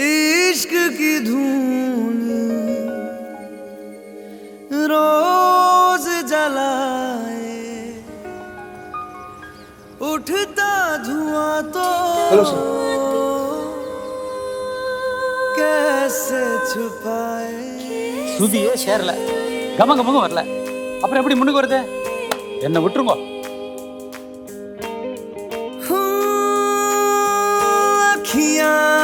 इश्क की धूल रोज जलाए उठता धुआं तो कैसे छुपाए சுதியே சேரல கம கமங்க வரல அப்புறம் எப்படி முன்னுக்கு வருது என்ன விட்டுருங்க अखियां करे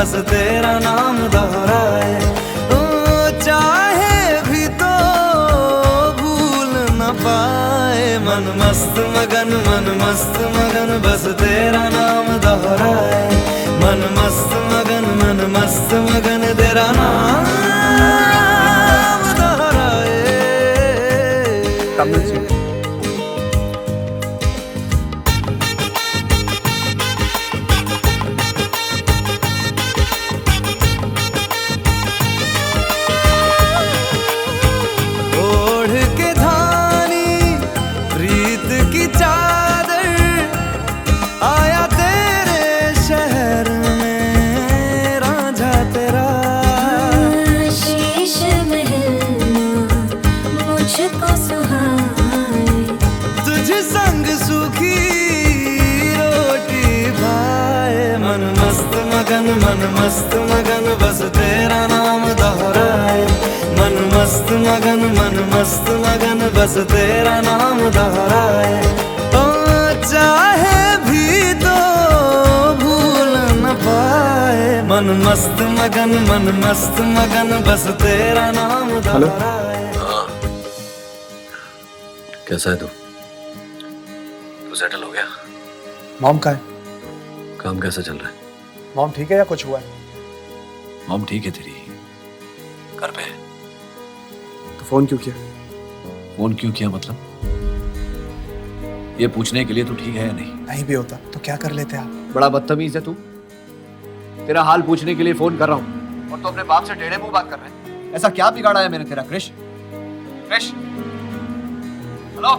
बस तेरा नाम दोहराए चाहे भी तो भूल न पाए। मन मस्त, मगन, मन मस्त, मगन, बस तेरा नाम दोहराए मन मस्त, मगन, मन मस्त, मगन, तेरा नाम दोहराए की चादर आया तेरे शहर में रांझा तेरा। शीश महलना मुझको सुहाए। तुझ संग सुखी रोटी भाए मन मस्त मगन मन मस्त। बस तेरा नाम दोहराए। ओ चाहे भी तो भूल न पाए। मन मस्त मगन मन मस्त मगन बस तेरा नाम दोहराए। कैसा है तू? तू सेटल हो गया? मॉम का है? काम कैसा चल रहा है? मॉम ठीक है या कुछ हुआ है? मॉम ठीक है तेरी। घर पे है। तो फ़ोन क्यों किया? फ़ोन क्यों किया मतलब? ये पूछने के लिए तो ठीक है या नहीं? नहीं भी होता तो क्या कर लेते आप? बड़ा बदतमीज है तू। तेरा हाल पूछने के लिए फ़ोन कर रहा हूँ। और तू अपने बाप से टेढ़े मुँह बात कर रहे हैं। ऐसा क्या बिगाड़ा है मैंने तेरा क्रिश क्रिश हेलो?